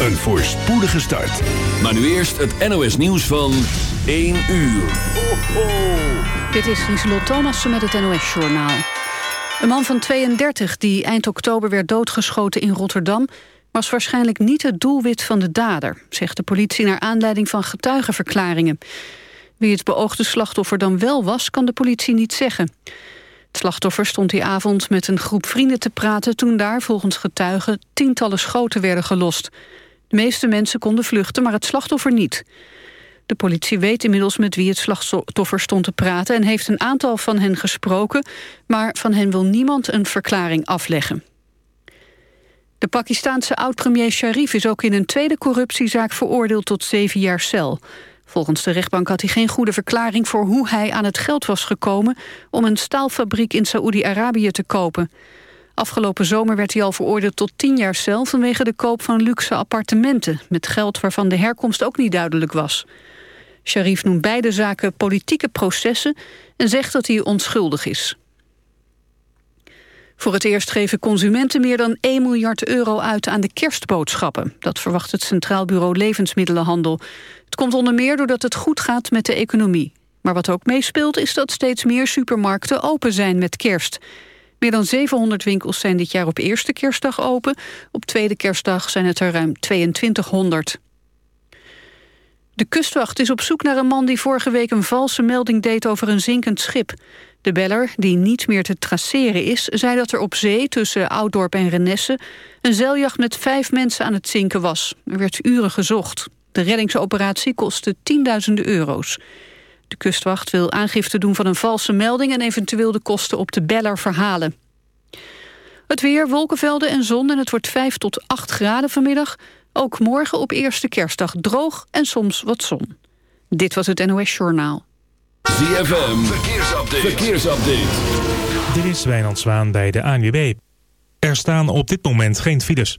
een voorspoedige start. Maar nu eerst het NOS nieuws van 1 uur. Ho. Dit is Lieselot Thomassen met het NOS-journaal. Een man van 32 die eind oktober werd doodgeschoten in Rotterdam... was waarschijnlijk niet het doelwit van de dader... zegt de politie naar aanleiding van getuigenverklaringen. Wie het beoogde slachtoffer dan wel was, kan de politie niet zeggen. Het slachtoffer stond die avond met een groep vrienden te praten... toen daar, volgens getuigen, tientallen schoten werden gelost. De meeste mensen konden vluchten, maar het slachtoffer niet. De politie weet inmiddels met wie het slachtoffer stond te praten... en heeft een aantal van hen gesproken... maar van hen wil niemand een verklaring afleggen. De Pakistaanse oud-premier Sharif is ook in een tweede corruptiezaak veroordeeld tot zeven jaar cel. Volgens de rechtbank had hij geen goede verklaring voor hoe hij aan het geld was gekomen om een staalfabriek in Saoedi-Arabië te kopen. Afgelopen zomer werd hij al veroordeeld tot tien jaar cel vanwege de koop van luxe appartementen met geld waarvan de herkomst ook niet duidelijk was. Sharif noemt beide zaken politieke processen en zegt dat hij onschuldig is. Voor het eerst geven consumenten meer dan 1 miljard euro uit aan de kerstboodschappen. Dat verwacht het Centraal Bureau Levensmiddelenhandel. Het komt onder meer doordat het goed gaat met de economie. Maar wat ook meespeelt is dat steeds meer supermarkten open zijn met kerst. Meer dan 700 winkels zijn dit jaar op eerste kerstdag open. Op tweede kerstdag zijn het er ruim 2200. De kustwacht is op zoek naar een man die vorige week een valse melding deed over een zinkend schip. De beller, die niet meer te traceren is, zei dat er op zee tussen Ouddorp en Renesse een zeiljacht met vijf mensen aan het zinken was. Er werd uren gezocht. De reddingsoperatie kostte tienduizenden euro's. De kustwacht wil aangifte doen van een valse melding... en eventueel de kosten op de beller verhalen. Het weer, wolkenvelden en zon en het wordt 5 tot 8 graden vanmiddag. Ook morgen op eerste kerstdag droog en soms wat zon. Dit was het NOS Journaal. ZFM, verkeersupdate. verkeersupdate. Dit is Wijnand Zwaan bij de ANWB. Er staan op dit moment geen files.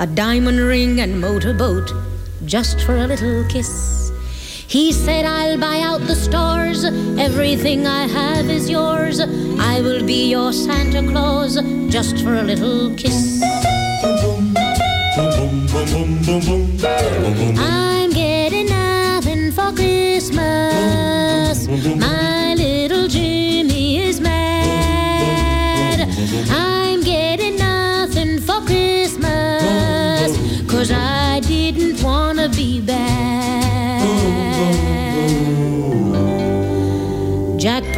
a diamond ring and motorboat just for a little kiss. He said, I'll buy out the stores, everything I have is yours. I will be your Santa Claus just for a little kiss. I'm getting nothing for Christmas. My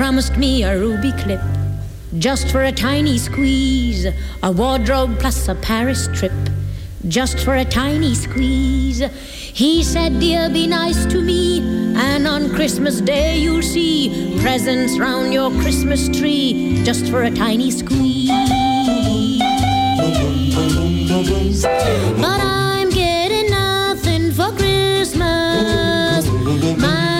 promised me a ruby clip just for a tiny squeeze, a wardrobe plus a Paris trip just for a tiny squeeze. He said, Dear, be nice to me, and on Christmas Day you'll see presents round your Christmas tree just for a tiny squeeze. But I'm getting nothing for Christmas. My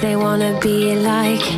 they wanna be like.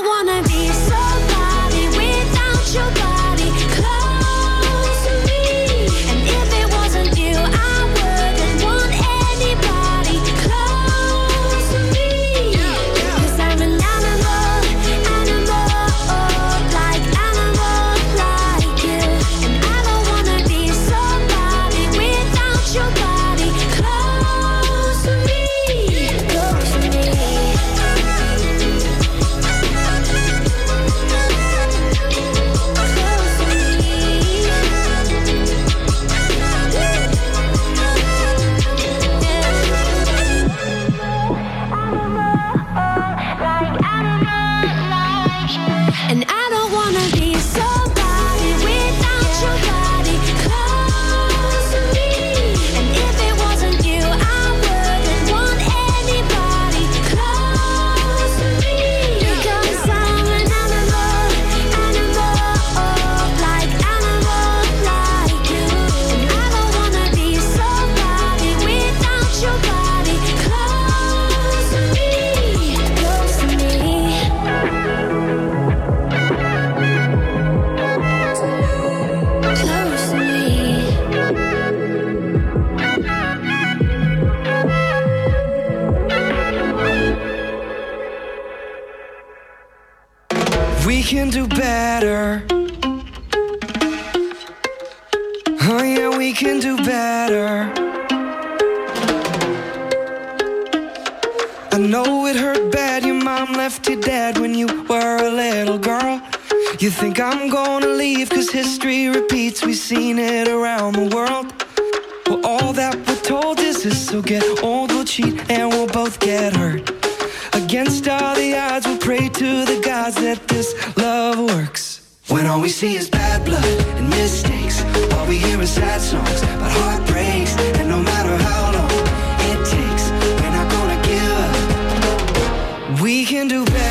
do better. Oh, yeah, we can do better. I know it hurt bad. Your mom left you dead when you were a little girl. You think I'm gonna leave, cause history repeats. We've seen it around the world. Well, all that we're told is this. So get old, we'll cheat, and we'll both get hurt. Against all the odds, we'll pray to the gods that this love works. When all we see is bad blood and mistakes, all we hear is sad songs about heartbreaks. And no matter how long it takes, we're not gonna give up. We can do better.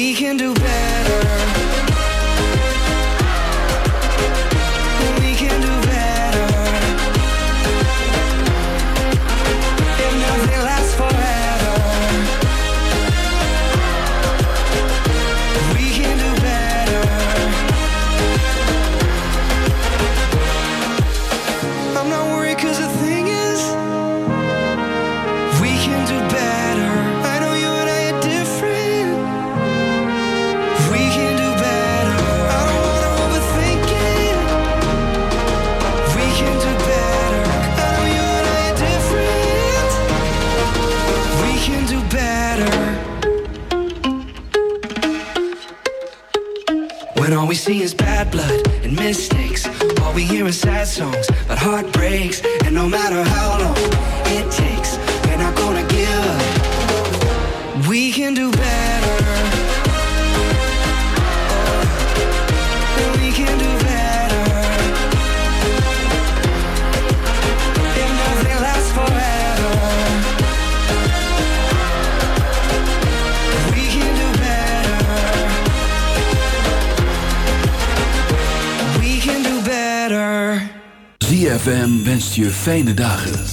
We can do better. Fijne dagen.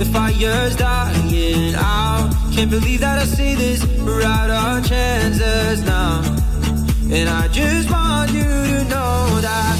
the fire's dying out. Can't believe that I see this, we're out our chances now. And I just want you to know that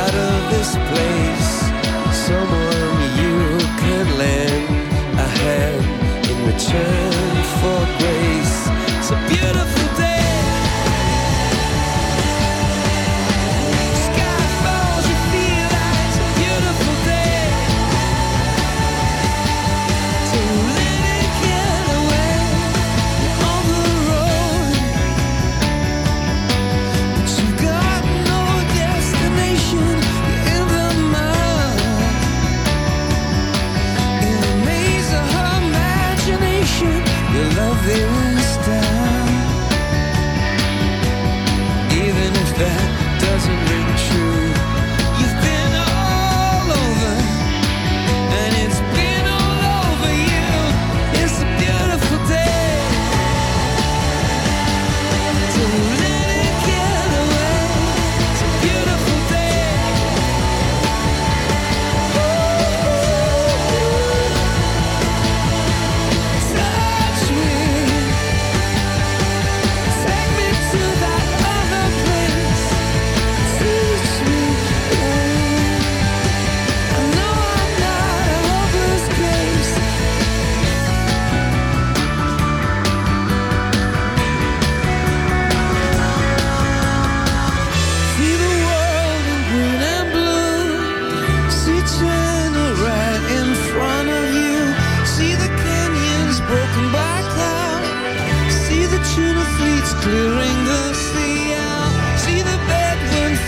clearing the sea out. See the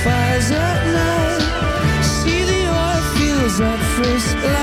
fires at night. See the oil fields at first light.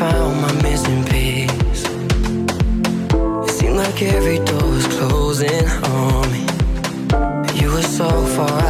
found my missing piece. It seemed like every door was closing on me. You were so far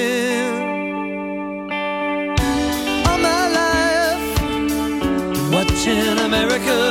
America.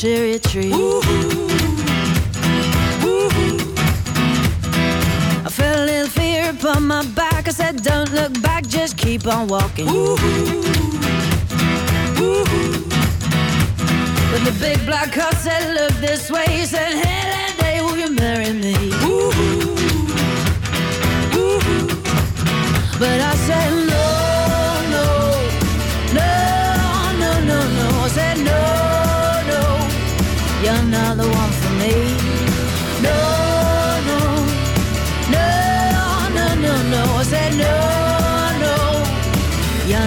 Cherry tree. I felt a little fear upon my back. I said, Don't look back, just keep on walking. But the big black horse said, Look this way. He said, Hey,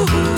Ooh.